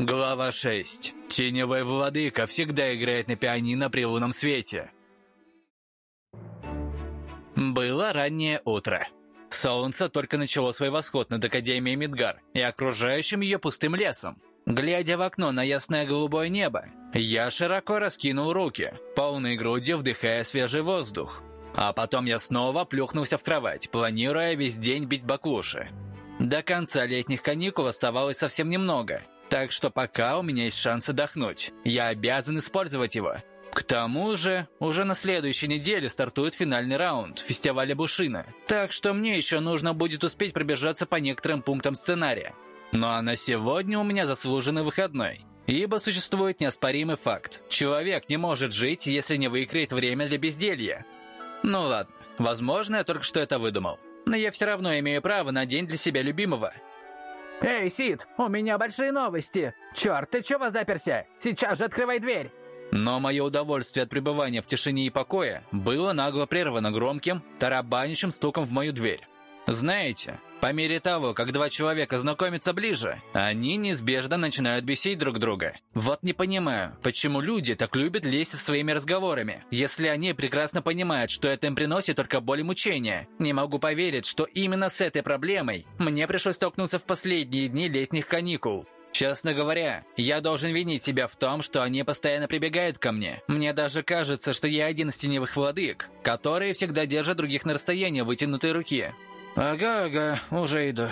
Глава 6. Теневой владыка всегда играет на пианино при лунном свете. Было раннее утро. Солнце только начало свой восход над Академией Мидгар и окружающим ее пустым лесом. Глядя в окно на ясное голубое небо, я широко раскинул руки, полной грудью вдыхая свежий воздух. А потом я снова плюхнулся в кровать, планируя весь день бить баклуши. До конца летних каникул оставалось совсем немного – так что пока у меня есть шанс отдохнуть, я обязан использовать его. К тому же, уже на следующей неделе стартует финальный раунд фестиваля Бушина. Так что мне еще нужно будет успеть пробежаться по некоторым пунктам сценария. Ну а на сегодня у меня заслуженный выходной. Ибо существует неоспоримый факт. Человек не может жить, если не выиграет время для безделья. Ну ладно, возможно, я только что это выдумал. Но я все равно имею право на день для себя любимого – «Эй, Сид, у меня большие новости! Черт, ты чего заперся? Сейчас же открывай дверь!» Но мое удовольствие от пребывания в тишине и покое было нагло прервано громким, тарабанящим стуком в мою дверь. Знаете, по мере того, как два человека знакомятся ближе, они неизбежно начинают бесить друг друга. Вот не понимаю, почему люди так любят лезть со своими разговорами, если они прекрасно понимают, что это им приносит только боль и мучения. Не могу поверить, что именно с этой проблемой мне пришлось столкнуться в последние дни летних каникул. Честно говоря, я должен винить себя в том, что они постоянно прибегают ко мне. Мне даже кажется, что я один из теневых владык, которые всегда держат других на расстоянии вытянутой руки. «Ага-ага, уже иду».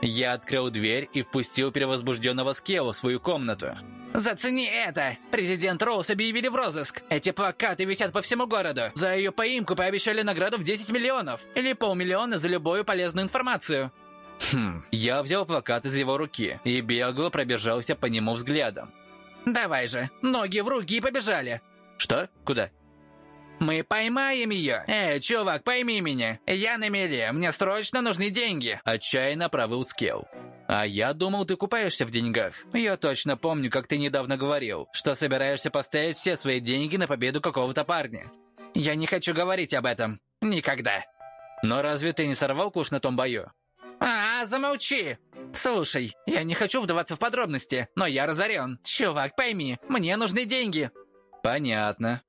Я открыл дверь и впустил перевозбужденного Скева в свою комнату. «Зацени это! Президент Роуз объявили в розыск. Эти плакаты висят по всему городу. За ее поимку пообещали награду в 10 миллионов. Или полмиллиона за любую полезную информацию». Хм, я взял плакат из его руки и бегло пробежался по нему взглядом. «Давай же, ноги в руки и побежали!» «Что? Куда?» «Мы поймаем ее! Эй, чувак, пойми меня! Я на мели, мне срочно нужны деньги!» Отчаянно провыл Скелл. «А я думал, ты купаешься в деньгах. Я точно помню, как ты недавно говорил, что собираешься поставить все свои деньги на победу какого-то парня. Я не хочу говорить об этом. Никогда!» «Но разве ты не сорвал куш на том бою?» «А, замолчи! Слушай, я не хочу вдаваться в подробности, но я разорен. Чувак, пойми, мне нужны деньги!» «Понятно.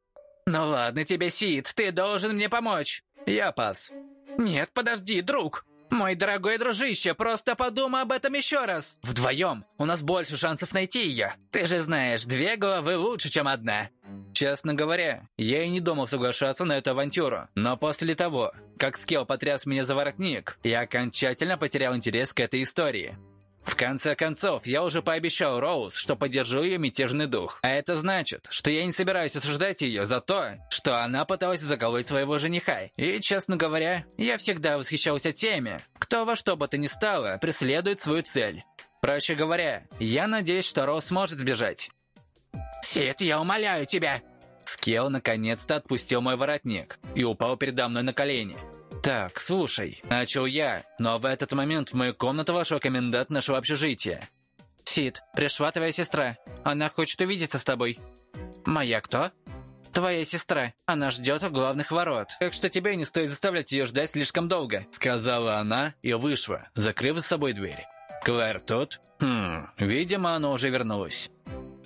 «Ну ладно тебе, Сид, ты должен мне помочь!» «Я пас!» «Нет, подожди, друг!» «Мой дорогой дружище, просто подумай об этом еще раз! Вдвоем у нас больше шансов найти ее! Ты же знаешь, две головы лучше, чем одна!» Честно говоря, я и не думал соглашаться на эту авантюру, но после того, как Скелл потряс меня за воротник, я окончательно потерял интерес к этой истории. В конце концов, я уже пообещал Роуз, что поддержу ее мятежный дух. А это значит, что я не собираюсь осуждать ее за то, что она пыталась заколоть своего жениха. И, честно говоря, я всегда восхищался теми, кто во что бы то ни стало преследует свою цель. Проще говоря, я надеюсь, что Роуз сможет сбежать. «Сид, я умоляю тебя!» Скелл наконец-то отпустил мой воротник и упал передо мной на колени. «Так, слушай», — начал я, но в этот момент в мою комнату вошел комендант нашего общежития. «Сид, пришла твоя сестра. Она хочет увидеться с тобой». «Моя кто?» «Твоя сестра. Она ждет у главных ворот. Так что тебе не стоит заставлять ее ждать слишком долго», — сказала она и вышла, закрыв за собой дверь. «Клэр тут?» «Хм, видимо, она уже вернулась».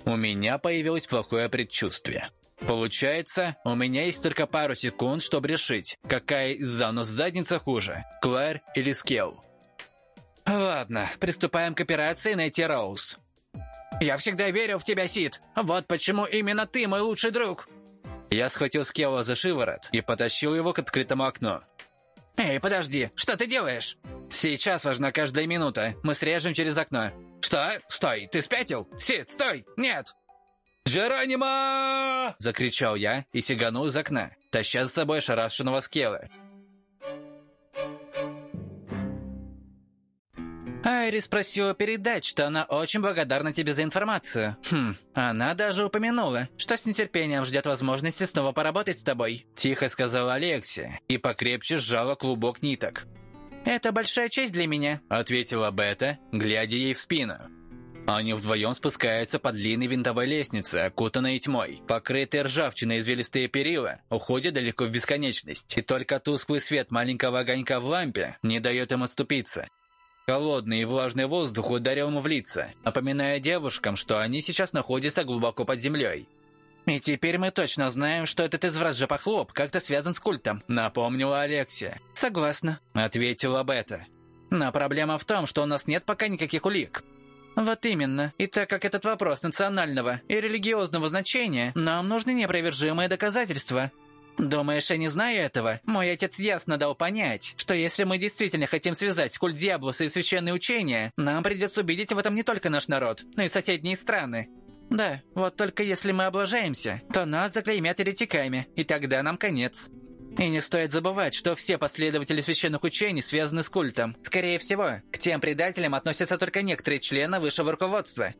У меня появилось плохое предчувствие. Получается, у меня есть только пару секунд, чтобы решить, какая из занос задница хуже, Клэр или Скелл. Ладно, приступаем к операции «Найти Роуз». Я всегда верил в тебя, Сид. Вот почему именно ты мой лучший друг. Я схватил Скелла за шиворот и потащил его к открытому окну. Эй, подожди, что ты делаешь? Сейчас важна каждая минута. Мы срежем через окно. Что? Стой, ты спятил? Сид, стой! Нет! «Джеронимо!» – закричал я и сиганул из окна, таща за собой ошарашенного скелла. Айрис просила передать, что она очень благодарна тебе за информацию. Хм, она даже упомянула, что с нетерпением ждет возможности снова поработать с тобой. Тихо сказала Алексия и покрепче сжала клубок ниток. «Это большая честь для меня», — ответила Бета, глядя ей в спину. Они вдвоем спускаются по длинной винтовой лестнице, окутанной тьмой. Покрытые ржавчиной извилистые перила уходят далеко в бесконечность, и только тусклый свет маленького огонька в лампе не дает им отступиться. Холодный и влажный воздух ударил ему в лица, напоминая девушкам, что они сейчас находятся глубоко под землей. «И теперь мы точно знаем, что этот изврат Жопохлоп как-то связан с культом», — напомнила Алексия. «Согласна», — ответила Бета. «Но проблема в том, что у нас нет пока никаких улик. Вот именно. И так как этот вопрос национального и религиозного значения, нам нужны неопровержимые доказательства. Думаешь, я не знаю этого? Мой отец ясно дал понять, что если мы действительно хотим связать культ Диаблоса и священные учения, нам придется убедить в этом не только наш народ, но и соседние страны. Да, вот только если мы облажаемся, то нас заклеймят еретиками, и тогда нам конец. И не стоит забывать, что все последователи священных учений связаны с культом. Скорее всего, к тем предателям относятся только некоторые члены высшего руководства.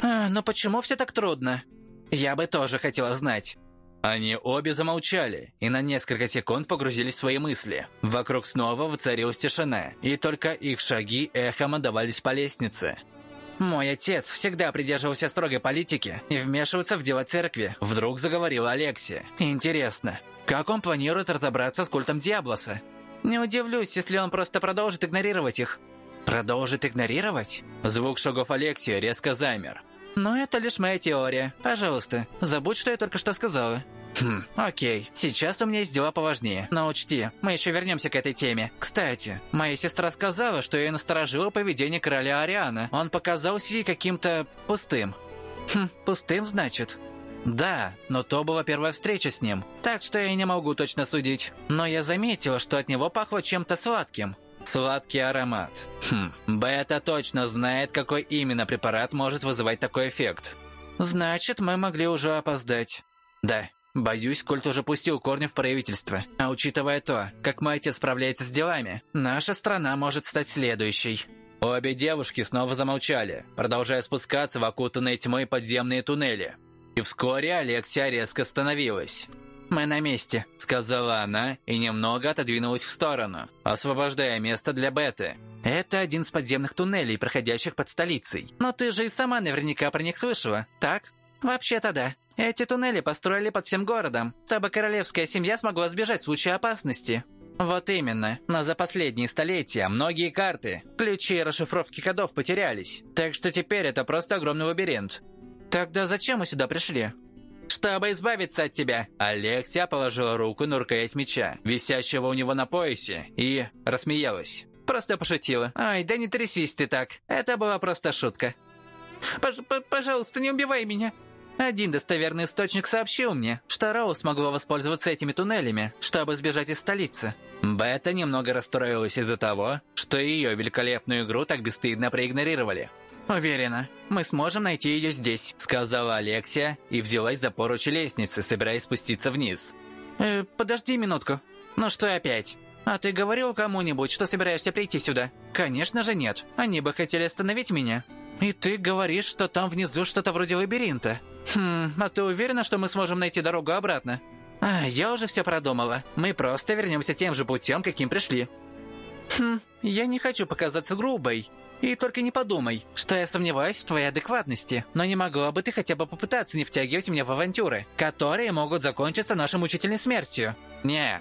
А, но почему все так трудно? Я бы тоже хотела знать. Они обе замолчали и на несколько секунд погрузились в свои мысли. Вокруг снова воцарилась тишина, и только их шаги эхом отдавались по лестнице. «Мой отец всегда придерживался строгой политики и вмешиваться в дела церкви», — вдруг заговорила Алексия. «Интересно, как он планирует разобраться с культом Диаблоса? Не удивлюсь, если он просто продолжит игнорировать их». «Продолжит игнорировать?» Звук шагов Алексия резко замер. «Но это лишь моя теория. Пожалуйста, забудь, что я только что сказала». Хм, окей. Сейчас у меня есть дела поважнее. Но учти, мы еще вернемся к этой теме. Кстати, моя сестра сказала, что ее насторожило поведение короля Ариана. Он показался ей каким-то пустым. Хм, пустым, значит? Да, но то была первая встреча с ним, так что я не могу точно судить. Но я заметила, что от него пахло чем-то сладким. Сладкий аромат. Хм, Бета точно знает, какой именно препарат может вызывать такой эффект. Значит, мы могли уже опоздать. Да, Боюсь, Кольт уже пустил корни в правительство. А учитывая то, как мой отец справляется с делами, наша страна может стать следующей. Обе девушки снова замолчали, продолжая спускаться в окутанные тьмой подземные туннели. И вскоре Алексия резко остановилась. «Мы на месте», — сказала она и немного отодвинулась в сторону, освобождая место для Беты. «Это один из подземных туннелей, проходящих под столицей. Но ты же и сама наверняка про них слышала, так?» «Вообще-то да. Эти туннели построили под всем городом, чтобы королевская семья смогла сбежать в случае опасности. Вот именно. Но за последние столетия многие карты, ключи и расшифровки кодов потерялись. Так что теперь это просто огромный лабиринт. Тогда зачем мы сюда пришли? Чтобы избавиться от тебя. Алексия положила руку на рукоять меча, висящего у него на поясе, и рассмеялась. Просто пошутила. Ай, да не трясись ты так. Это была просто шутка. Пож пожалуйста, не убивай меня. Один достоверный источник сообщил мне, что Роуз смогла воспользоваться этими туннелями, чтобы сбежать из столицы. Бета немного расстроилась из-за того, что ее великолепную игру так бесстыдно проигнорировали. «Уверена, мы сможем найти ее здесь», — сказала Алексия и взялась за поручи лестницы, собираясь спуститься вниз. «Э, подожди минутку. Ну что опять? А ты говорил кому-нибудь, что собираешься прийти сюда? Конечно же нет. Они бы хотели остановить меня. И ты говоришь, что там внизу что-то вроде лабиринта. «Хм, а ты уверена, что мы сможем найти дорогу обратно?» «А, я уже все продумала. Мы просто вернемся тем же путем, каким пришли». «Хм, я не хочу показаться грубой. И только не подумай, что я сомневаюсь в твоей адекватности. Но не могла бы ты хотя бы попытаться не втягивать меня в авантюры, которые могут закончиться нашей мучительной смертью?» «Не».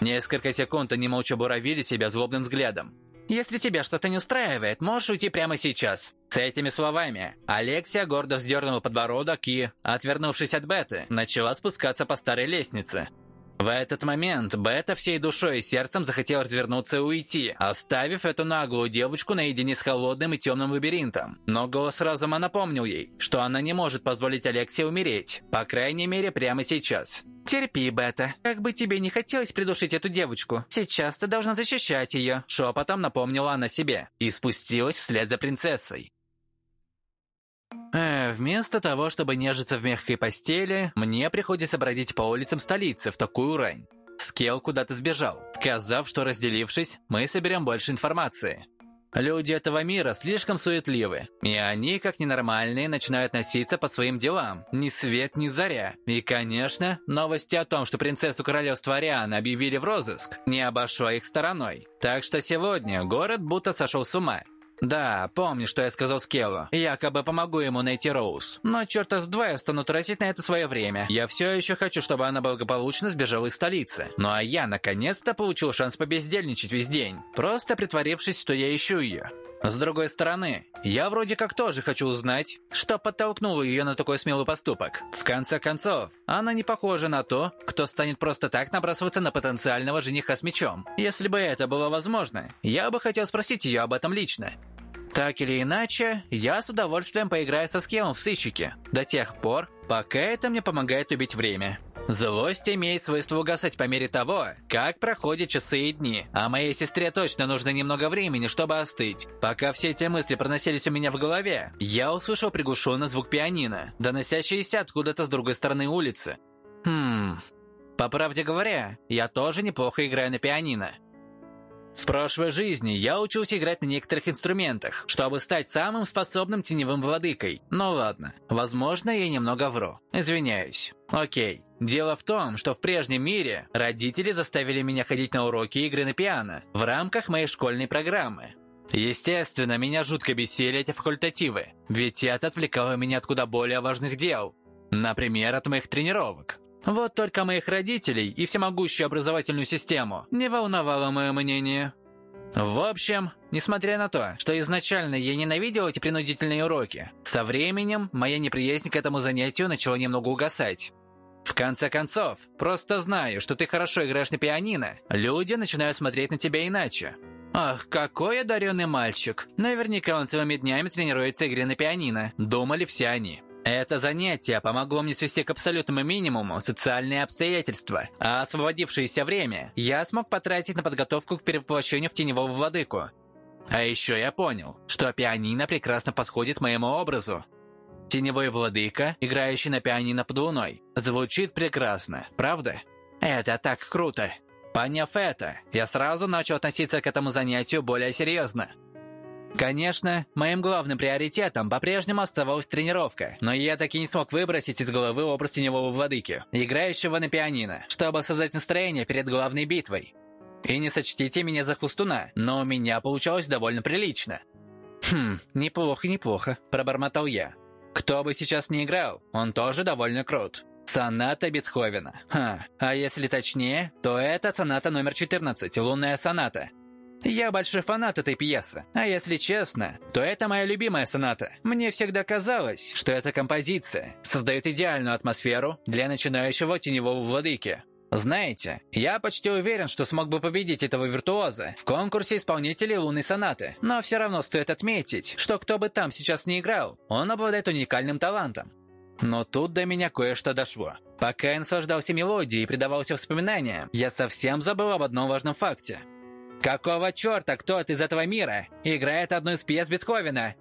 Несколько секунд они молча буравили себя злобным взглядом. Если тебя что-то не устраивает, можешь уйти прямо сейчас». С этими словами Алексия гордо вздернула подбородок и, отвернувшись от Беты, начала спускаться по старой лестнице. В этот момент Бета всей душой и сердцем захотела развернуться и уйти, оставив эту наглую девочку наедине с холодным и темным лабиринтом. Но голос разума напомнил ей, что она не может позволить Алексии умереть, по крайней мере прямо сейчас. «Терпи, Бета. Как бы тебе не хотелось придушить эту девочку, сейчас ты должна защищать ее», шепотом напомнила она себе и спустилась вслед за принцессой. Э, вместо того, чтобы нежиться в мягкой постели, мне приходится бродить по улицам столицы в такую рань. Скел куда-то сбежал, сказав, что разделившись, мы соберем больше информации. Люди этого мира слишком суетливы, и они, как ненормальные, начинают носиться по своим делам. Ни свет, ни заря. И, конечно, новости о том, что принцессу королевства Ариана объявили в розыск, не обошло их стороной. Так что сегодня город будто сошел с ума. Да, помни, что я сказал Скеллу. Якобы помогу ему найти Роуз. Но черта с два я стану тратить на это свое время. Я все еще хочу, чтобы она благополучно сбежала из столицы. Ну а я наконец-то получил шанс побездельничать весь день, просто притворившись, что я ищу ее. С другой стороны, я вроде как тоже хочу узнать, что подтолкнуло ее на такой смелый поступок. В конце концов, она не похожа на то, кто станет просто так набрасываться на потенциального жениха с мечом. Если бы это было возможно, я бы хотел спросить ее об этом лично. Так или иначе, я с удовольствием поиграю со схемом в сыщике, до тех пор, пока это мне помогает убить время. Злость имеет свойство угасать по мере того, как проходят часы и дни, а моей сестре точно нужно немного времени, чтобы остыть. Пока все эти мысли проносились у меня в голове, я услышал приглушенный звук пианино, доносящийся откуда-то с другой стороны улицы. Хм... По правде говоря, я тоже неплохо играю на пианино. В прошлой жизни я учился играть на некоторых инструментах, чтобы стать самым способным теневым владыкой. Ну ладно, возможно, я немного вру. Извиняюсь. Окей. Дело в том, что в прежнем мире родители заставили меня ходить на уроки игры на пиано в рамках моей школьной программы. Естественно, меня жутко бесили эти факультативы, ведь это отвлекало меня от куда более важных дел. Например, от моих тренировок. Вот только моих родителей и всемогущую образовательную систему не волновало мое мнение. В общем, несмотря на то, что изначально я ненавидел эти принудительные уроки, со временем моя неприязнь к этому занятию начала немного угасать. В конце концов, просто знаю, что ты хорошо играешь на пианино, люди начинают смотреть на тебя иначе. Ах, какой одаренный мальчик. Наверняка он целыми днями тренируется игре на пианино, думали все они. Это занятие помогло мне свести к абсолютному минимуму социальные обстоятельства, а освободившееся время я смог потратить на подготовку к перевоплощению в теневого владыку. А еще я понял, что пианино прекрасно подходит моему образу. Теневой владыка, играющий на пианино под луной, звучит прекрасно, правда? Это так круто. Поняв это, я сразу начал относиться к этому занятию более серьезно. Конечно, моим главным приоритетом по-прежнему оставалась тренировка, но я таки не смог выбросить из головы образ теневого владыки, играющего на пианино, чтобы создать настроение перед главной битвой. И не сочтите меня за хвостуна, но у меня получалось довольно прилично. «Хм, неплохо, неплохо», – пробормотал я. «Кто бы сейчас не играл, он тоже довольно крут». Соната Бетховена. Ха, а если точнее, то это соната номер 14, лунная соната. Я большой фанат этой пьесы, а если честно, то это моя любимая соната. Мне всегда казалось, что эта композиция создает идеальную атмосферу для начинающего теневого владыки. Знаете, я почти уверен, что смог бы победить этого виртуоза в конкурсе исполнителей лунной сонаты, но все равно стоит отметить, что кто бы там сейчас не играл, он обладает уникальным талантом. Но тут до меня кое-что дошло. Пока я наслаждался мелодией и предавался воспоминаниям, я совсем забыл об одном важном факте. «Какого черта кто-то из этого мира играет одну из пьес Бетховена?»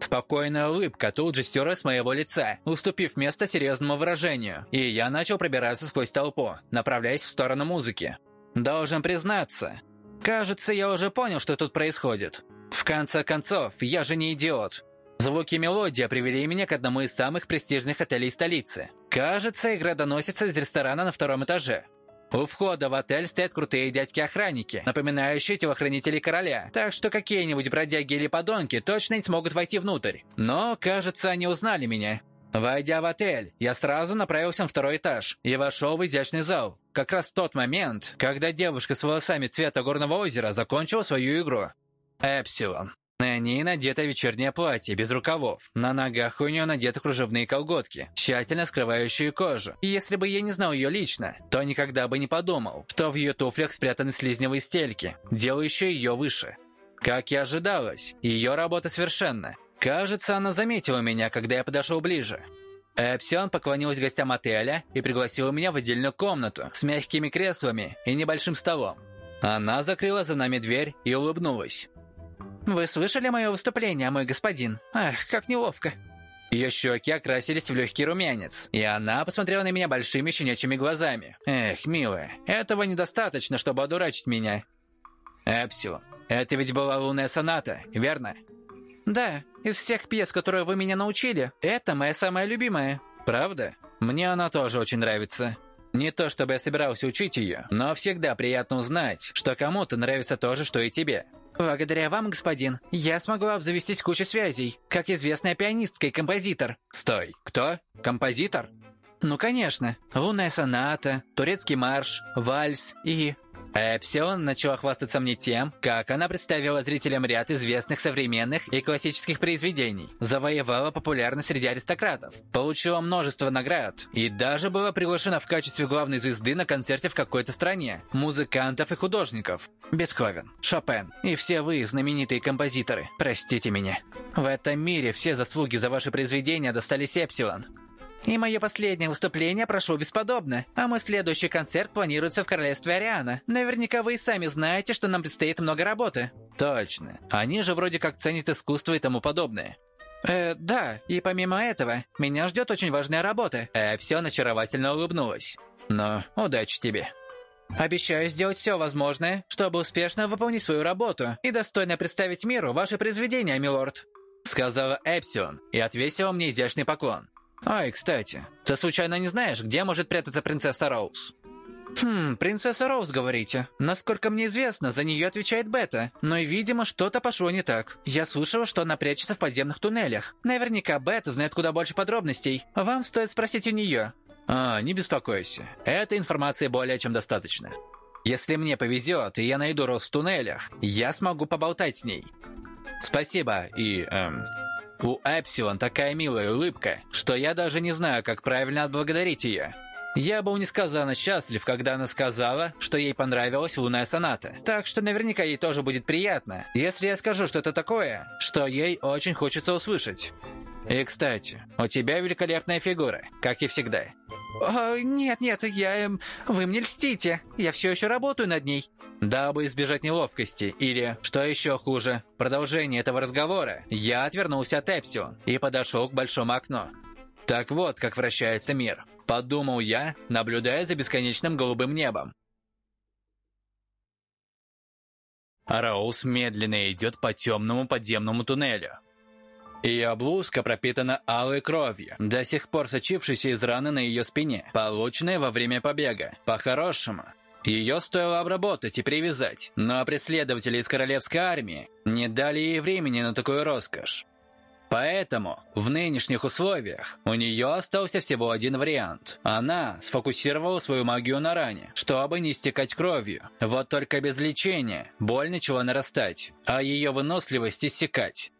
Спокойная улыбка тут же стерлась с моего лица, уступив место серьезному выражению, и я начал пробираться сквозь толпу, направляясь в сторону музыки. Должен признаться, кажется, я уже понял, что тут происходит. В конце концов, я же не идиот. Звуки мелодия привели меня к одному из самых престижных отелей столицы. Кажется, игра доносится из ресторана на втором этаже. У входа в отель стоят крутые дядьки-охранники, напоминающие телохранителей короля, так что какие-нибудь бродяги или подонки точно не смогут войти внутрь. Но, кажется, они узнали меня. Войдя в отель, я сразу направился на второй этаж и вошел в изящный зал. Как раз тот момент, когда девушка с волосами цвета горного озера закончила свою игру. Эпсилон. На ней надето вечернее платье, без рукавов. На ногах у нее надеты кружевные колготки, тщательно скрывающие кожу. И если бы я не знал ее лично, то никогда бы не подумал, что в ее туфлях спрятаны слизневые стельки, делающие ее выше. Как и ожидалось, ее работа совершенна. Кажется, она заметила меня, когда я подошел ближе. Эпсион поклонилась гостям отеля и пригласила меня в отдельную комнату с мягкими креслами и небольшим столом. Она закрыла за нами дверь и улыбнулась. «Вы слышали мое выступление, мой господин? Ах, как неловко!» Ее щеки окрасились в легкий румянец, и она посмотрела на меня большими щенячьими глазами. «Эх, милая, этого недостаточно, чтобы одурачить меня». «Эпсилон, это ведь была лунная соната, верно?» «Да, из всех пьес, которые вы меня научили, это моя самая любимая». «Правда? Мне она тоже очень нравится». Не то чтобы я собирался учить ее, но всегда приятно узнать, что кому-то нравится то же, что и тебе. «Благодаря вам, господин, я смогу обзавестись кучей связей, как известная пианистка и композитор». «Стой, кто? Композитор?» «Ну, конечно. Лунная соната, турецкий марш, вальс и... Эпсилон начала хвастаться мне тем, как она представила зрителям ряд известных современных и классических произведений, завоевала популярность среди аристократов, получила множество наград и даже была приглашена в качестве главной звезды на концерте в какой-то стране, музыкантов и художников. Бетховен, Шопен и все вы, знаменитые композиторы, простите меня. В этом мире все заслуги за ваши произведения достались Эпсилон. И мое последнее выступление прошло бесподобно, а мой следующий концерт планируется в королевстве Ариана. Наверняка вы и сами знаете, что нам предстоит много работы. Точно. Они же вроде как ценят искусство и тому подобное. Э, да, и помимо этого, меня ждет очень важная работа. Эпсион очаровательно улыбнулась. Но удачи тебе. Обещаю сделать все возможное, чтобы успешно выполнить свою работу и достойно представить миру ваши произведения, милорд. Сказала Эпсион и отвесила мне изящный поклон. «Ой, кстати, ты случайно не знаешь, где может прятаться принцесса Роуз?» «Хм, принцесса Роуз, говорите. Насколько мне известно, за нее отвечает Бета. Но, видимо, что-то пошло не так. Я слышала, что она прячется в подземных туннелях. Наверняка Бета знает куда больше подробностей. Вам стоит спросить у нее». «А, не беспокойся. Этой информации более чем достаточно. Если мне повезет, и я найду Роуз в туннелях, я смогу поболтать с ней. Спасибо, и, эм, у Эпсилон такая милая улыбка, что я даже не знаю, как правильно отблагодарить ее. Я был несказанно счастлив, когда она сказала, что ей понравилась лунная соната. Так что наверняка ей тоже будет приятно, если я скажу что-то такое, что ей очень хочется услышать. И, кстати, у тебя великолепная фигура, как и всегда. О, нет, нет, я... Эм, вы мне льстите. Я все еще работаю над ней. Дабы избежать неловкости или, что еще хуже, продолжение этого разговора, я отвернулся от Эпсион и подошел к большому окну. Так вот, как вращается мир. Подумал я, наблюдая за бесконечным голубым небом. Роуз медленно идет по темному подземному туннелю. Ее блузка пропитана алой кровью, до сих пор сочившейся из раны на ее спине, полученной во время побега. По-хорошему, ее стоило обработать и привязать, но преследователи из королевской армии не дали ей времени на такую роскошь. Поэтому в нынешних условиях у нее остался всего один вариант. Она сфокусировала свою магию на ране, чтобы не стекать кровью. Вот только без лечения боль начала нарастать, а ее выносливость иссякать.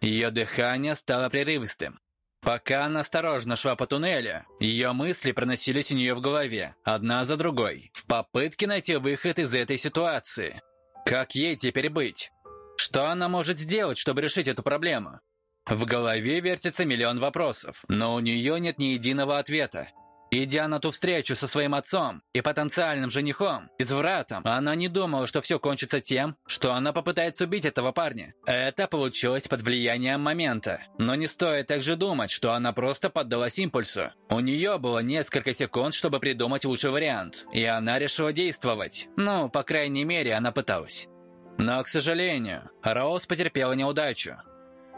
Ее дыхание стало прерывистым, Пока она осторожно шла по туннелю, ее мысли проносились у нее в голове, одна за другой, в попытке найти выход из этой ситуации. Как ей теперь быть? Что она может сделать, чтобы решить эту проблему? В голове вертится миллион вопросов, но у нее нет ни единого ответа. Идя на ту встречу со своим отцом и потенциальным женихом, извратом, она не думала, что все кончится тем, что она попытается убить этого парня. Это получилось под влиянием момента. Но не стоит также думать, что она просто поддалась импульсу. У нее было несколько секунд, чтобы придумать лучший вариант, и она решила действовать. Ну, по крайней мере, она пыталась. Но, к сожалению, Роуз потерпела неудачу.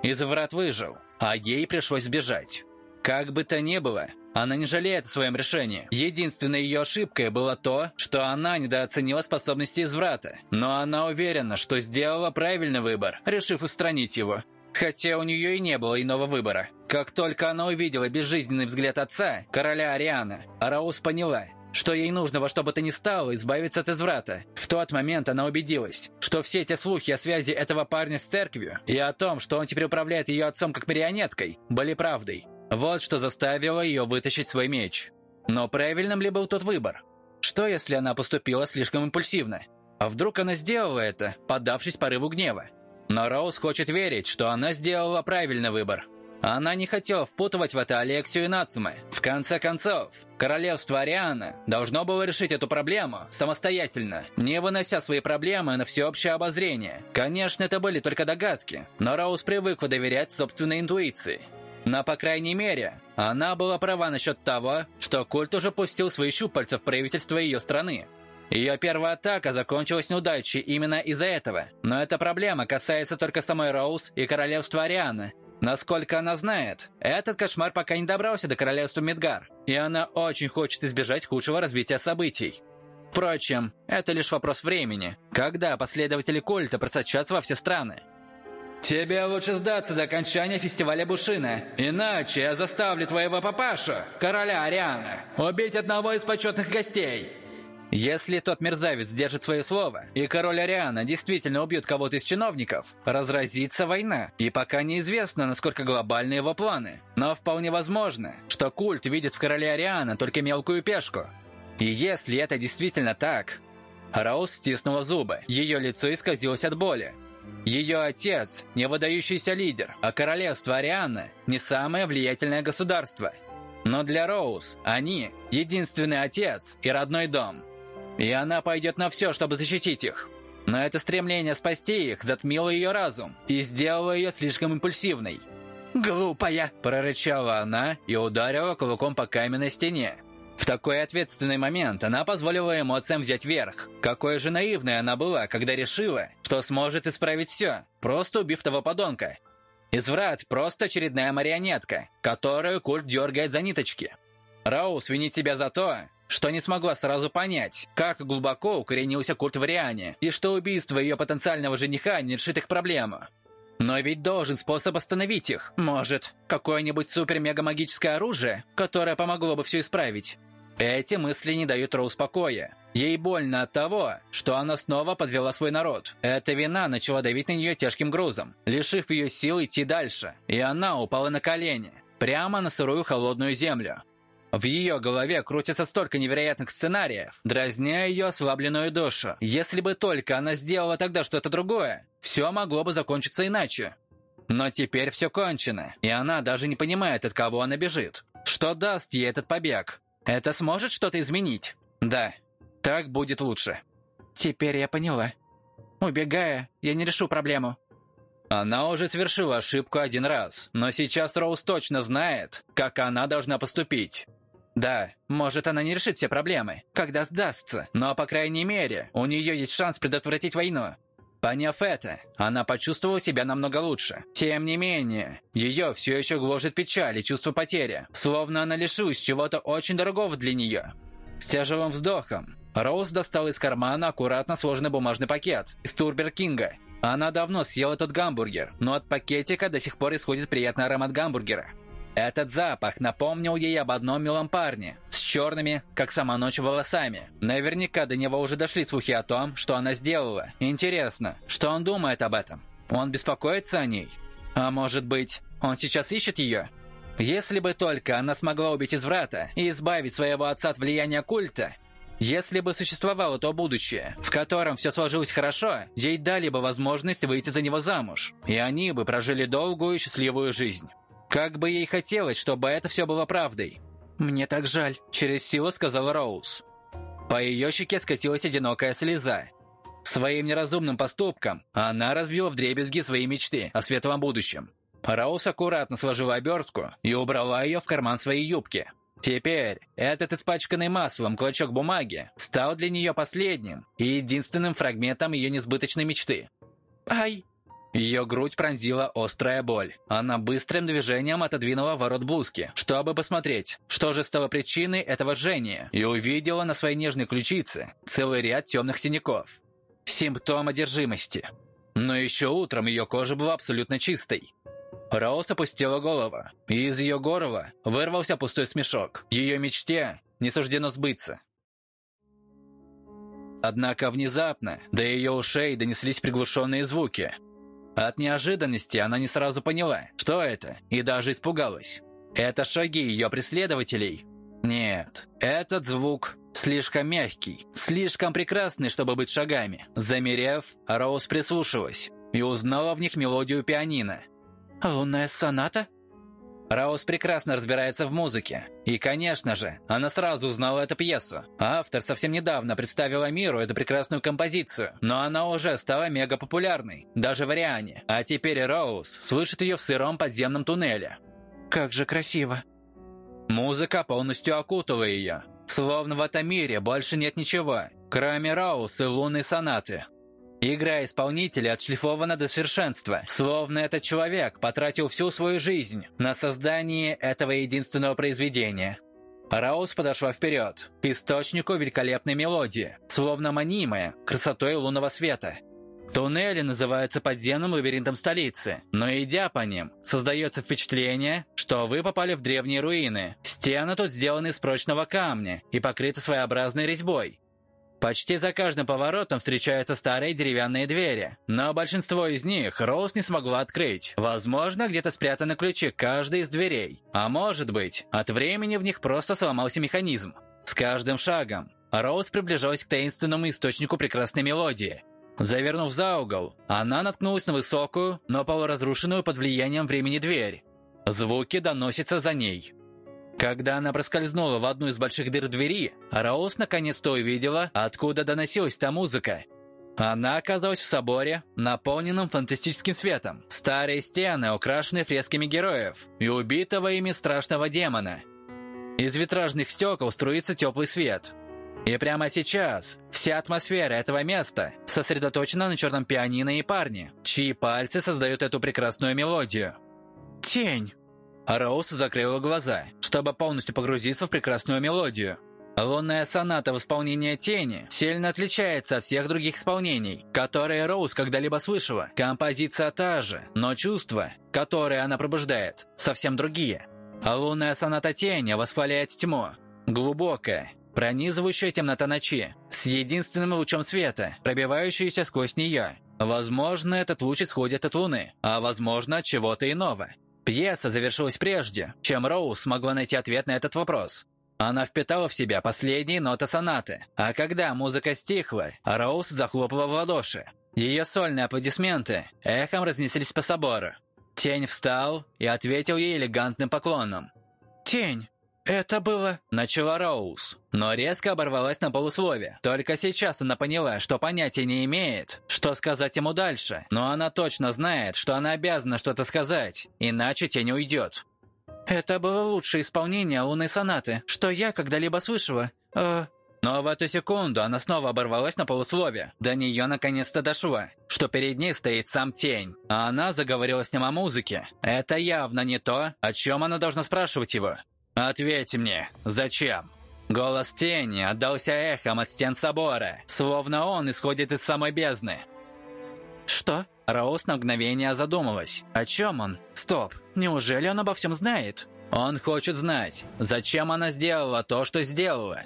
Изврат выжил, а ей пришлось сбежать. Как бы то ни было, она не жалеет о своем решении. Единственной ее ошибкой было то, что она недооценила способности изврата. Но она уверена, что сделала правильный выбор, решив устранить его. Хотя у нее и не было иного выбора. Как только она увидела безжизненный взгляд отца, короля Ариана, Араус поняла, что ей нужно во что бы то ни стало избавиться от изврата. В тот момент она убедилась, что все эти слухи о связи этого парня с церковью и о том, что он теперь управляет ее отцом как марионеткой, были правдой. Вот что заставило ее вытащить свой меч. Но правильным ли был тот выбор? Что, если она поступила слишком импульсивно? А вдруг она сделала это, поддавшись порыву гнева? Но Роуз хочет верить, что она сделала правильный выбор. Она не хотела впутывать в это Алексию и Нацуме. В конце концов, королевство Ариана должно было решить эту проблему самостоятельно, не вынося свои проблемы на всеобщее обозрение. Конечно, это были только догадки, но Роуз привыкла доверять собственной интуиции. Но, по крайней мере, она была права насчет того, что культ уже пустил свои щупальца в правительство ее страны. Ее первая атака закончилась неудачей именно из-за этого. Но эта проблема касается только самой Роуз и королевства Арианы. Насколько она знает, этот кошмар пока не добрался до королевства Мидгар, и она очень хочет избежать худшего развития событий. Впрочем, это лишь вопрос времени, когда последователи культа просочатся во все страны. «Тебе лучше сдаться до окончания фестиваля Бушина, иначе я заставлю твоего папашу, короля Ариана, убить одного из почетных гостей!» Если тот мерзавец держит свое слово, и король Ариана действительно убьет кого-то из чиновников, разразится война, и пока неизвестно, насколько глобальны его планы. Но вполне возможно, что культ видит в короле Ариана только мелкую пешку. И если это действительно так... Раус стиснула зубы, ее лицо исказилось от боли. Ее отец – не выдающийся лидер, а королевство Ариана – не самое влиятельное государство. Но для Роуз они – единственный отец и родной дом – и она пойдет на все, чтобы защитить их. Но это стремление спасти их затмило ее разум и сделало ее слишком импульсивной. «Глупая!» – прорычала она и ударила кулаком по каменной стене. В такой ответственный момент она позволила эмоциям взять верх. Какой же наивной она была, когда решила, что сможет исправить все, просто убив того подонка. Изврат – просто очередная марионетка, которую культ дергает за ниточки. Раус винит себя за то, что не смогла сразу понять, как глубоко укоренился культ в Риане, и что убийство ее потенциального жениха не решит их проблему. Но ведь должен способ остановить их. Может, какое-нибудь супер-мега-магическое оружие, которое помогло бы все исправить. Эти мысли не дают Роуз покоя. Ей больно от того, что она снова подвела свой народ. Эта вина начала давить на нее тяжким грузом, лишив ее сил идти дальше. И она упала на колени, прямо на сырую холодную землю. В ее голове крутится столько невероятных сценариев, дразня ее ослабленную душу. Если бы только она сделала тогда что-то другое, все могло бы закончиться иначе. Но теперь все кончено, и она даже не понимает, от кого она бежит. Что даст ей этот побег? Это сможет что-то изменить? Да, так будет лучше. Теперь я поняла. Убегая, я не решу проблему. Она уже совершила ошибку один раз, но сейчас Роуз точно знает, как она должна поступить. Да, может, она не решит все проблемы, когда сдастся, но, по крайней мере, у нее есть шанс предотвратить войну. Поняв это, она почувствовала себя намного лучше. Тем не менее, ее все еще гложет печаль и чувство потери, словно она лишилась чего-то очень дорогого для нее. С тяжелым вздохом, Роуз достала из кармана аккуратно сложенный бумажный пакет из Турбер Кинга. Она давно съела тот гамбургер, но от пакетика до сих пор исходит приятный аромат гамбургера. Этот запах напомнил ей об одном милом парне, с черными, как сама ночь, волосами. Наверняка до него уже дошли слухи о том, что она сделала. Интересно, что он думает об этом? Он беспокоится о ней? А может быть, он сейчас ищет ее? Если бы только она смогла убить изврата и избавить своего отца от влияния культа, если бы существовало то будущее, в котором все сложилось хорошо, ей дали бы возможность выйти за него замуж, и они бы прожили долгую и счастливую жизнь. Как бы ей хотелось, чтобы это все было правдой. «Мне так жаль», — через силу сказала Роуз. По ее щеке скатилась одинокая слеза. Своим неразумным поступком она разбила вдребезги свои мечты о светлом будущем. Роуз аккуратно сложила обертку и убрала ее в карман своей юбки. Теперь этот испачканный маслом клочок бумаги стал для нее последним и единственным фрагментом ее несбыточной мечты. «Ай!» Ее грудь пронзила острая боль. Она быстрым движением отодвинула ворот блузки, чтобы посмотреть, что же стало причиной этого жжения, и увидела на своей нежной ключице целый ряд темных синяков. Симптом одержимости. Но еще утром ее кожа была абсолютно чистой. Роуз опустила голову, и из ее горла вырвался пустой смешок. Ее мечте не суждено сбыться. Однако внезапно до ее ушей донеслись приглушенные звуки – от неожиданности она не сразу поняла, что это, и даже испугалась. Это шаги ее преследователей? Нет, этот звук слишком мягкий, слишком прекрасный, чтобы быть шагами. Замерев, Роуз прислушалась и узнала в них мелодию пианино. «Лунная соната?» Раус прекрасно разбирается в музыке. И, конечно же, она сразу узнала эту пьесу. Автор совсем недавно представила миру эту прекрасную композицию, но она уже стала мега популярной, даже в Ариане. А теперь Роуз слышит ее в сыром подземном туннеле. Как же красиво. Музыка полностью окутала ее. Словно в этом мире больше нет ничего, кроме Роуз и лунной сонаты. Игра исполнителя отшлифована до совершенства, словно этот человек потратил всю свою жизнь на создание этого единственного произведения. Раус подошла вперед, к источнику великолепной мелодии, словно манимая красотой лунного света. Туннели называются подземным лабиринтом столицы, но идя по ним, создается впечатление, что вы попали в древние руины. Стены тут сделаны из прочного камня и покрыты своеобразной резьбой. Почти за каждым поворотом встречаются старые деревянные двери, но большинство из них Роуз не смогла открыть. Возможно, где-то спрятаны ключи каждой из дверей. А может быть, от времени в них просто сломался механизм. С каждым шагом Роуз приближалась к таинственному источнику прекрасной мелодии. Завернув за угол, она наткнулась на высокую, но полуразрушенную под влиянием времени дверь. Звуки доносятся за ней. Когда она проскользнула в одну из больших дыр двери, Раос наконец-то увидела, откуда доносилась та музыка. Она оказалась в соборе, наполненном фантастическим светом. Старые стены, украшенные фресками героев и убитого ими страшного демона. Из витражных стекол струится теплый свет. И прямо сейчас вся атмосфера этого места сосредоточена на черном пианино и парне, чьи пальцы создают эту прекрасную мелодию. «Тень!» Роуз закрыла глаза, чтобы полностью погрузиться в прекрасную мелодию. Лунная соната в исполнении тени сильно отличается от всех других исполнений, которые Роуз когда-либо слышала. Композиция та же, но чувства, которые она пробуждает, совсем другие. Лунная соната тени воспаляет тьму. Глубокая, пронизывающая темнота ночи, с единственным лучом света, пробивающийся сквозь нее. Возможно, этот луч исходит от Луны, а возможно, от чего-то иного. Пьеса завершилась прежде, чем Роуз смогла найти ответ на этот вопрос. Она впитала в себя последние ноты сонаты, а когда музыка стихла, Роуз захлопала в ладоши. Ее сольные аплодисменты эхом разнеслись по собору. Тень встал и ответил ей элегантным поклоном. «Тень, «Это было...» — начала Роуз, но резко оборвалась на полуслове. Только сейчас она поняла, что понятия не имеет, что сказать ему дальше, но она точно знает, что она обязана что-то сказать, иначе тень уйдет. «Это было лучшее исполнение лунной сонаты, что я когда-либо слышала. Э...» Но в эту секунду она снова оборвалась на полуслове. До нее наконец-то дошло, что перед ней стоит сам тень, а она заговорила с ним о музыке. Это явно не то, о чем она должна спрашивать его. «Ответь мне, зачем?» Голос тени отдался эхом от стен собора, словно он исходит из самой бездны. «Что?» Раус на мгновение задумалась. «О чем он? Стоп, неужели он обо всем знает?» «Он хочет знать, зачем она сделала то, что сделала».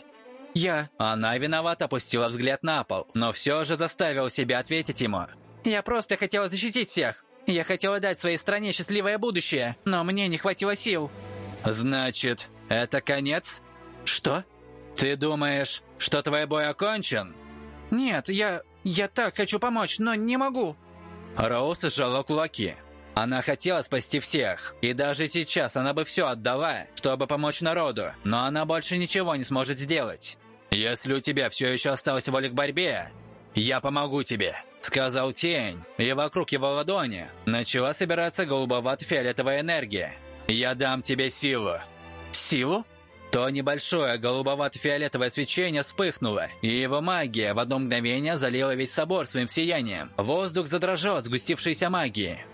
«Я...» Она виновато опустила взгляд на пол, но все же заставила себя ответить ему. «Я просто хотела защитить всех. Я хотела дать своей стране счастливое будущее, но мне не хватило сил». «Значит, это конец?» «Что?» «Ты думаешь, что твой бой окончен?» «Нет, я... я так хочу помочь, но не могу!» Роуз сжала кулаки. Она хотела спасти всех, и даже сейчас она бы все отдала, чтобы помочь народу, но она больше ничего не сможет сделать. «Если у тебя все еще осталась воля к борьбе, я помогу тебе», — сказал Тень, и вокруг его ладони начала собираться голубовато-фиолетовая энергия. «Я дам тебе силу». «Силу?» То небольшое голубовато-фиолетовое свечение вспыхнуло, и его магия в одно мгновение залила весь собор своим сиянием. Воздух задрожал от сгустившейся магии.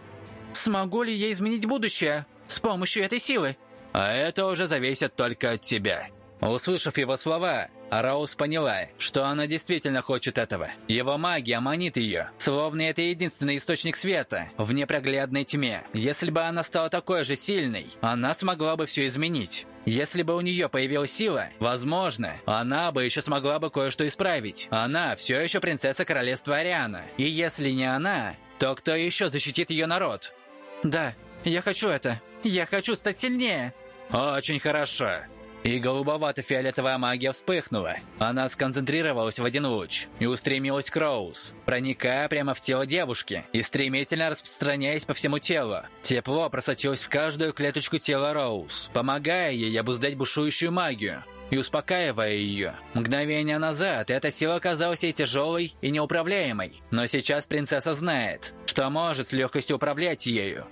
«Смогу ли я изменить будущее с помощью этой силы?» «А это уже зависит только от тебя». Услышав его слова, Араус поняла, что она действительно хочет этого. Его магия манит ее, словно это единственный источник света в непроглядной тьме. Если бы она стала такой же сильной, она смогла бы все изменить. Если бы у нее появилась сила, возможно, она бы еще смогла бы кое-что исправить. Она все еще принцесса королевства Ариана. И если не она, то кто еще защитит ее народ? Да, я хочу это. Я хочу стать сильнее. Очень хорошо. И голубовато-фиолетовая магия вспыхнула. Она сконцентрировалась в один луч и устремилась к Роуз, проникая прямо в тело девушки и стремительно распространяясь по всему телу. Тепло просочилось в каждую клеточку тела Роуз, помогая ей обуздать бушующую магию и успокаивая ее. Мгновение назад эта сила казалась ей тяжелой и неуправляемой, но сейчас принцесса знает, что может с легкостью управлять ею.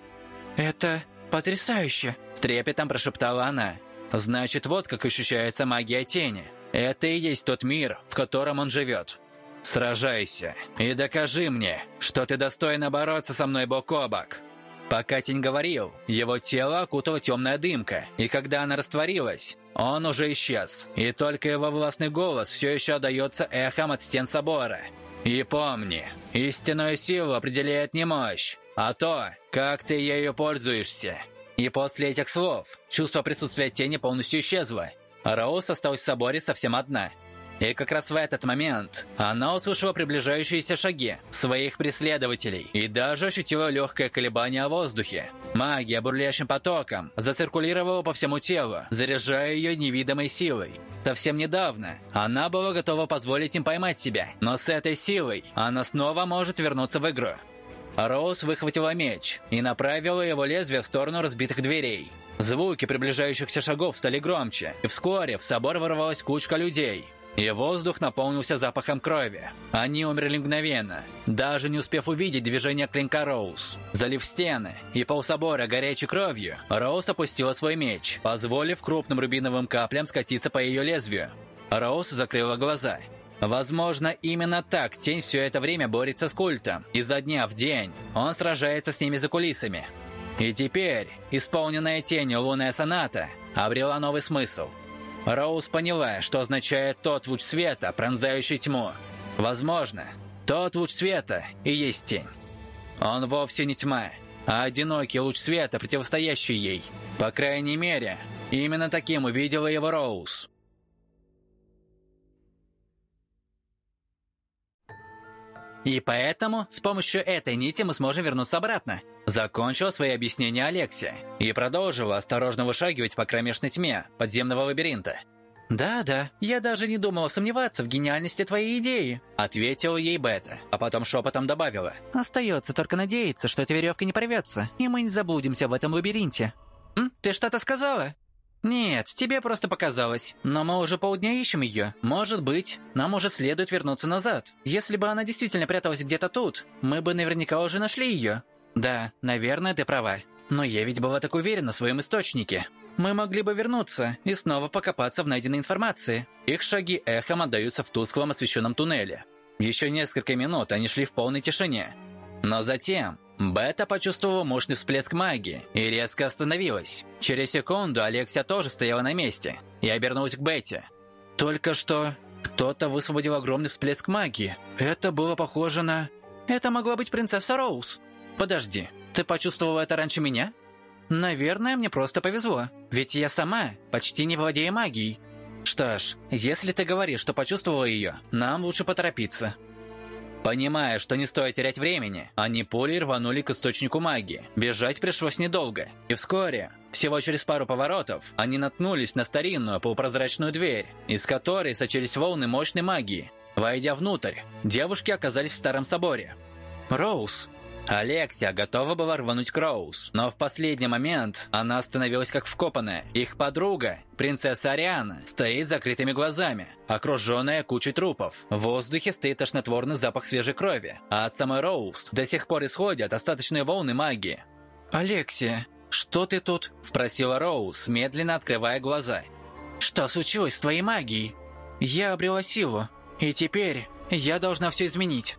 «Это потрясающе!» – с трепетом прошептала она. Значит, вот как ощущается магия тени. Это и есть тот мир, в котором он живет. Сражайся и докажи мне, что ты достойна бороться со мной бок о бок. Пока тень говорил, его тело окутала темная дымка, и когда она растворилась, он уже исчез, и только его властный голос все еще отдается эхом от стен собора. И помни, истинную силу определяет не мощь, а то, как ты ею пользуешься. И после этих слов чувство присутствия тени полностью исчезло, Роуз осталась в соборе совсем одна. И как раз в этот момент она услышала приближающиеся шаги своих преследователей и даже ощутила легкое колебание в воздухе. Магия бурлящим потоком зациркулировала по всему телу, заряжая ее невидимой силой. Совсем недавно она была готова позволить им поймать себя, но с этой силой она снова может вернуться в игру. Роуз выхватила меч и направила его лезвие в сторону разбитых дверей. Звуки приближающихся шагов стали громче, и вскоре в собор ворвалась кучка людей – и воздух наполнился запахом крови. Они умерли мгновенно, даже не успев увидеть движение клинка Роуз. Залив стены и полсобора горячей кровью, Роуз опустила свой меч, позволив крупным рубиновым каплям скатиться по ее лезвию. Роуз закрыла глаза. Возможно, именно так Тень все это время борется с культом. Изо дня в день он сражается с ними за кулисами. И теперь, исполненная тенью лунная соната, обрела новый смысл – Роуз поняла, что означает тот луч света, пронзающий тьму. Возможно, тот луч света и есть тень. Он вовсе не тьма, а одинокий луч света, противостоящий ей. По крайней мере, именно таким увидела его Роуз. И поэтому с помощью этой нити мы сможем вернуться обратно. Закончила свои объяснения Алексия и продолжила осторожно вышагивать по кромешной тьме подземного лабиринта. «Да-да, я даже не думала сомневаться в гениальности твоей идеи», ответила ей Бета, а потом шепотом добавила. «Остается только надеяться, что эта веревка не порвется, и мы не заблудимся в этом лабиринте». «М? Ты что-то сказала?» «Нет, тебе просто показалось. Но мы уже полдня ищем ее. Может быть, нам уже следует вернуться назад. Если бы она действительно пряталась где-то тут, мы бы наверняка уже нашли ее. Да, наверное, ты права. Но я ведь была так уверена в своем источнике. Мы могли бы вернуться и снова покопаться в найденной информации. Их шаги эхом отдаются в тусклом освещенном туннеле. Еще несколько минут они шли в полной тишине. Но затем Бета почувствовала мощный всплеск магии и резко остановилась. Через секунду Алексия тоже стояла на месте и обернулась к Бете. Только что кто-то высвободил огромный всплеск магии. Это было похоже на... Это могла быть принцесса Роуз. Подожди, ты почувствовала это раньше меня? Наверное, мне просто повезло. Ведь я сама почти не владею магией. Что ж, если ты говоришь, что почувствовала ее, нам лучше поторопиться. Понимая, что не стоит терять времени, они пулей рванули к источнику магии. Бежать пришлось недолго. И вскоре, всего через пару поворотов, они наткнулись на старинную полупрозрачную дверь, из которой сочились волны мощной магии. Войдя внутрь, девушки оказались в старом соборе. «Роуз!» Алексия готова была рвануть к Роуз, но в последний момент она остановилась как вкопанная. Их подруга, принцесса Ариана, стоит с закрытыми глазами, окруженная кучей трупов. В воздухе стоит тошнотворный запах свежей крови, а от самой Роуз до сих пор исходят остаточные волны магии. «Алексия, что ты тут?» – спросила Роуз, медленно открывая глаза. «Что случилось с твоей магией?» «Я обрела силу, и теперь я должна все изменить».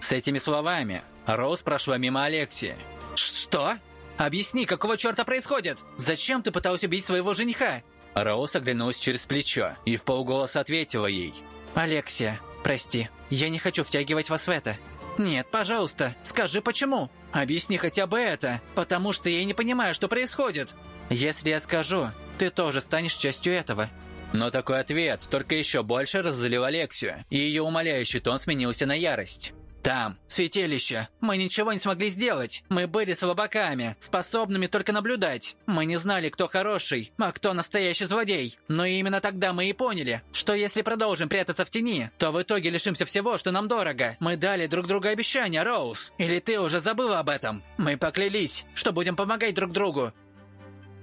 С этими словами Роуз прошла мимо Алексии. «Что? Объясни, какого черта происходит? Зачем ты пыталась убить своего жениха?» Роуз оглянулась через плечо и в полголоса ответила ей. «Алексия, прости, я не хочу втягивать вас в это. Нет, пожалуйста, скажи почему. Объясни хотя бы это, потому что я не понимаю, что происходит. Если я скажу, ты тоже станешь частью этого». Но такой ответ только еще больше разозлил Алексию, и ее умоляющий тон сменился на ярость. Там, святилище, мы ничего не смогли сделать. Мы были слабаками, способными только наблюдать. Мы не знали, кто хороший, а кто настоящий злодей. Но именно тогда мы и поняли, что если продолжим прятаться в тени, то в итоге лишимся всего, что нам дорого. Мы дали друг другу обещания, Роуз. Или ты уже забыла об этом? Мы поклялись, что будем помогать друг другу,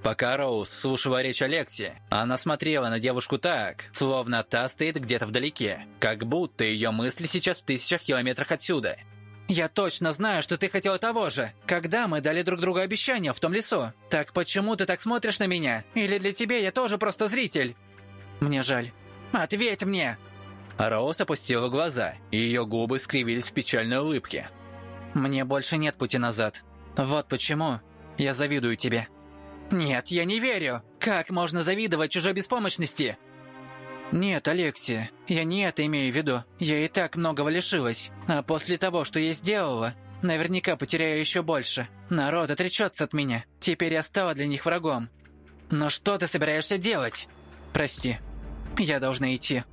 Пока Роуз слушала речь Алекси, она смотрела на девушку так, словно та стоит где-то вдалеке, как будто ее мысли сейчас в тысячах километрах отсюда. «Я точно знаю, что ты хотела того же, когда мы дали друг другу обещания в том лесу. Так почему ты так смотришь на меня? Или для тебя я тоже просто зритель?» «Мне жаль. Ответь мне!» Роуз опустила глаза, и ее губы скривились в печальной улыбке. «Мне больше нет пути назад. Вот почему я завидую тебе». «Нет, я не верю! Как можно завидовать чужой беспомощности?» «Нет, Алексия, я не это имею в виду. Я и так многого лишилась. А после того, что я сделала, наверняка потеряю еще больше. Народ отречется от меня. Теперь я стала для них врагом. Но что ты собираешься делать? Прости, я должна идти».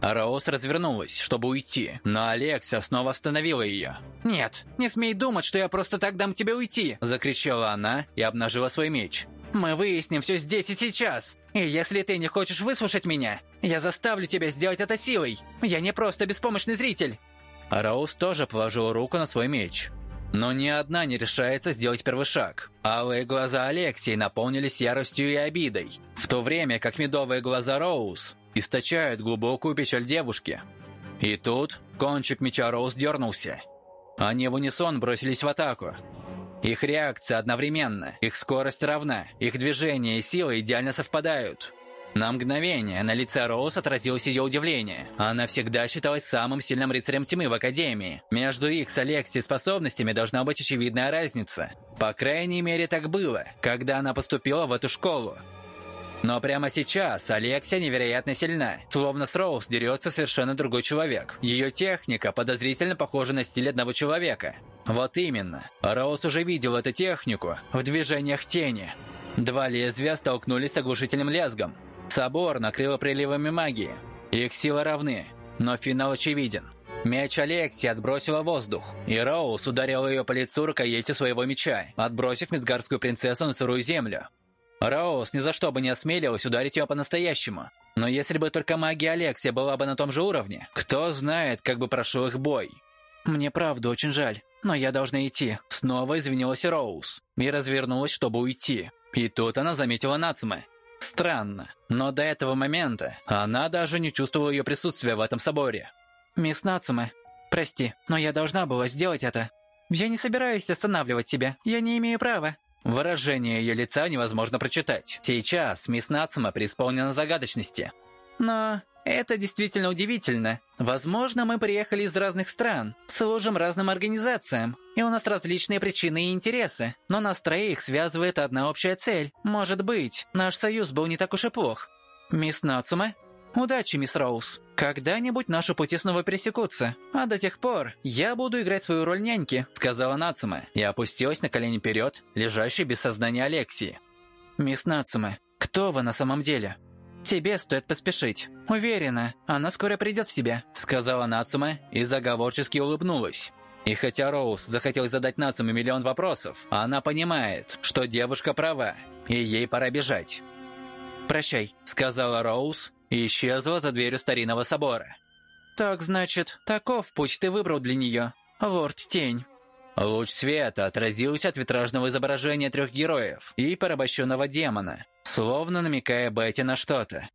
Роуз развернулась, чтобы уйти, но Алексия снова остановила ее. «Нет, не смей думать, что я просто так дам тебе уйти!» Закричала она и обнажила свой меч. «Мы выясним все здесь и сейчас! И если ты не хочешь выслушать меня, я заставлю тебя сделать это силой! Я не просто беспомощный зритель!» Роуз тоже положила руку на свой меч. Но ни одна не решается сделать первый шаг. Алые глаза Алексии наполнились яростью и обидой, в то время как медовые глаза Роуз источают глубокую печаль девушки. И тут кончик меча Роуз дернулся. Они в унисон бросились в атаку. Их реакция одновременна, их скорость равна, их движения и сила идеально совпадают. На мгновение на лице Роуз отразилось ее удивление. Она всегда считалась самым сильным рыцарем тьмы в Академии. Между их с Алексией способностями должна быть очевидная разница. По крайней мере, так было, когда она поступила в эту школу. Но прямо сейчас Алексия невероятно сильна. Словно с Роуз дерется совершенно другой человек. Ее техника подозрительно похожа на стиль одного человека. Вот именно. Роуз уже видел эту технику в движениях тени. Два лезвия столкнулись с оглушительным лязгом. Собор накрыло приливами магии. Их силы равны, но финал очевиден. Меч Алексии отбросила воздух, и Роуз ударил ее по лицу рукоятью своего меча, отбросив Мидгарскую принцессу на сырую землю. Роуз ни за что бы не осмелилась ударить ее по-настоящему. Но если бы только магия Алексия была бы на том же уровне, кто знает, как бы прошел их бой. «Мне правда очень жаль, но я должна идти», — снова извинилась Роуз и развернулась, чтобы уйти. И тут она заметила Нацуме. Странно, но до этого момента она даже не чувствовала ее присутствия в этом соборе. «Мисс Нацуме, прости, но я должна была сделать это. Я не собираюсь останавливать тебя, я не имею права». Выражение ее лица невозможно прочитать. Сейчас мисс Нацума преисполнена загадочности. «Но это действительно удивительно. Возможно, мы приехали из разных стран, служим разным организациям, и у нас различные причины и интересы, но нас троих связывает одна общая цель. Может быть, наш союз был не так уж и плох. Мисс Нацуме? Удачи, мисс Роуз. Когда-нибудь наши пути снова пересекутся, а до тех пор я буду играть свою роль няньки», сказала Нацуме и опустилась на колени вперед, лежащей без сознания Алексии. «Мисс Нацуме, кто вы на самом деле?» «Тебе стоит поспешить. Уверена, она скоро придет в себя», — сказала Нацуме и заговорчески улыбнулась. И хотя Роуз захотел задать Нацуме миллион вопросов, она понимает, что девушка права, и ей пора бежать. «Прощай», — сказала Роуз и исчезла за дверью старинного собора. «Так, значит, таков путь ты выбрал для нее, лорд Тень». Луч света отразился от витражного изображения трех героев и порабощенного демона, словно намекая Бетти на что-то.